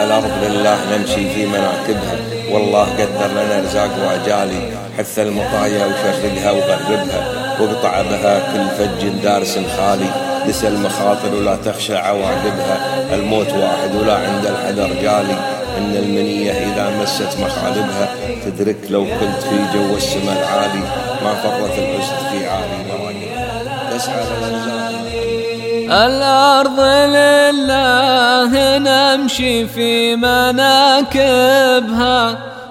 الأرض لله نمشي في مناكبها. والله قدر لنا رزاق وأجالي. حث المطايا وشغلها وغربها. واقطع بها كل فج دارس خالي. دس المخاطر ولا تخشى عواقبها. الموت واحد ولا عند الحذر جالي. إن المنية إذا مست مخالبها. تدرك لو كنت في جو السماء العالي. ما فرت الأسد في عالي تسعى الأرض لله نمشي في مناكبها.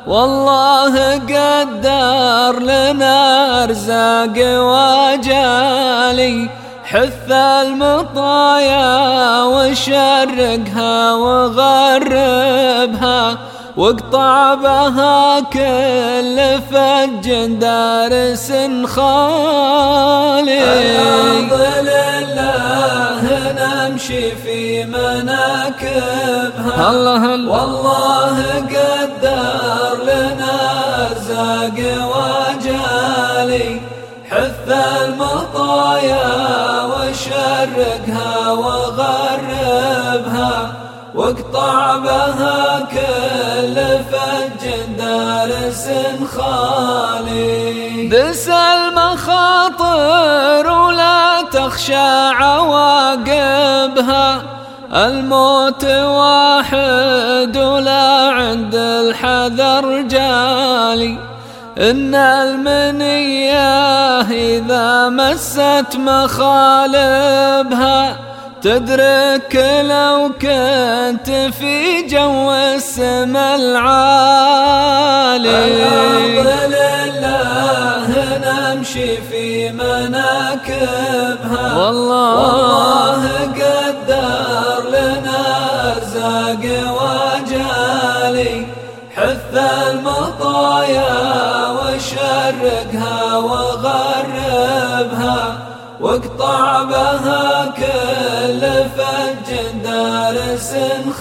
والله قدر لنا أرزاق وجالي حث المطايا وشرقها وغربها. واقطع بها كل فج دارس خالي. نمشي في مناكبها الله والله قدر لنا ارزاق وجالي حث المطايا وشرقها وغربها واقطع بها كل فج دارس خالي. دس المخاطر ولا تخشى عواقبها الموت واحد ولا عند الحذر جالي. إن المنية إذا مست مخالبها تدرك لو كنت في جو السما العالي. الأرض لله نمشي في مناكبها. والله واقطع بها كل فج دارس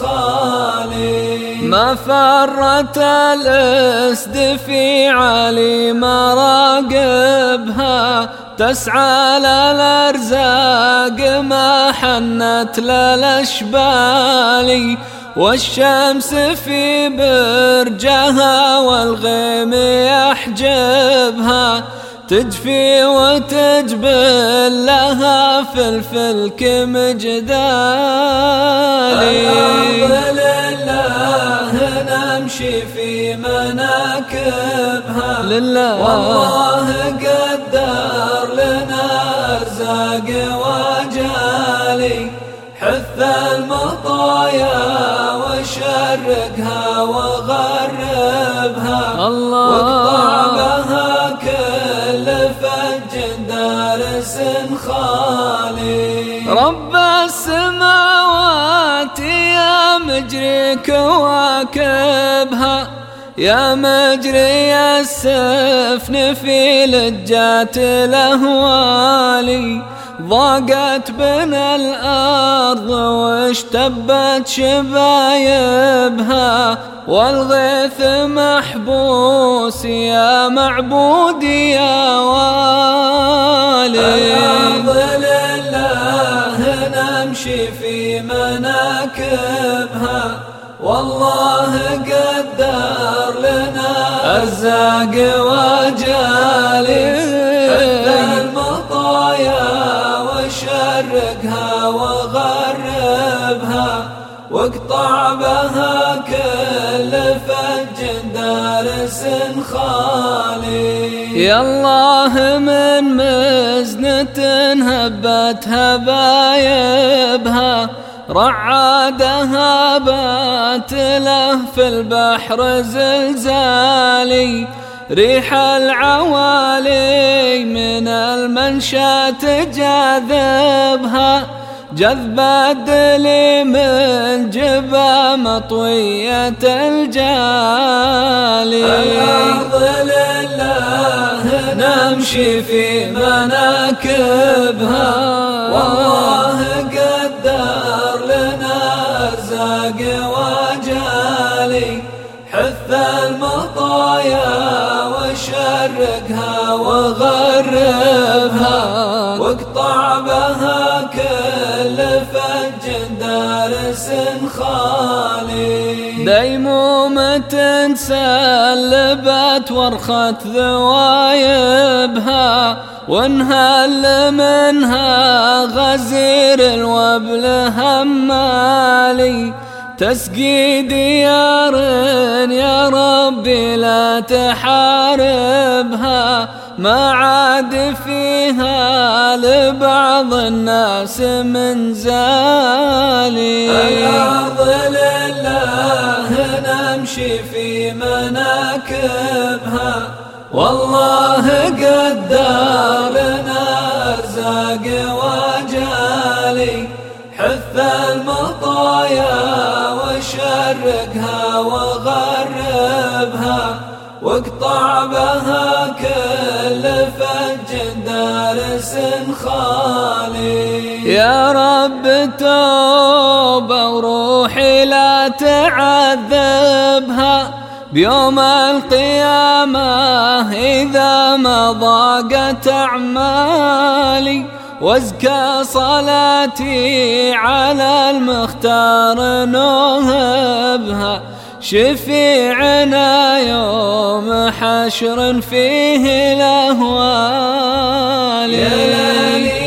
خالي. ما فرت الاسد في علي مراقبها تسعى للأرزاق ما حنت للاشبالي والشمس في برجها والغيم يحجبها تجفي وتجبل لها في الفلك مجدالي الأرض لله نمشي في مناكبها. لله. والله قدر لنا أرزاق وجالي. حث المطايا وشرقها وغربها كواكبها يا مجري السفن في لجات الأهوالي. ضاقت بنا الأرض واشتبت شبايبها. والغيث محبوس يا معبودي يا والي. الأرض لله نمشي في مناكبها. والله قدر لنا أرزاق وجالي شرقها وغربها واقطع بها كل فج دارس خالي. يا الله من مزنة هبت هبايبها رعادها بات له في البحر زلزالي ريح العوالي من المنشا تجاذبها جذب الدلي من جبا مطوية الجالي. الأرض لله نمشي في مناكبها. والله أرزاق وجالي حث المطايا وشرقها وغربها. واقطع بها كل فج دارس خالي. ديمومة سلبت ورخت ذوايبها. وانهل منها غزير الوبل همالي. تسقي ديار يا ربي لا تحاربها ما عاد فيها لبعض الناس من زالي. الأرض لله نمشي في مناكبها. والله قدر لنا أرزاق وجالي. حث المطايا وشرقها وغربها. واقطع بها كل فج دارس خالي. يا رب توبة وروحي لا تعذبها. بيوم القيامة إذا ما ضاقت أعمالي وازكى صلاتي على المختار نوهبها شفيعنا يوم حشر فيه الأهوال. يا لالي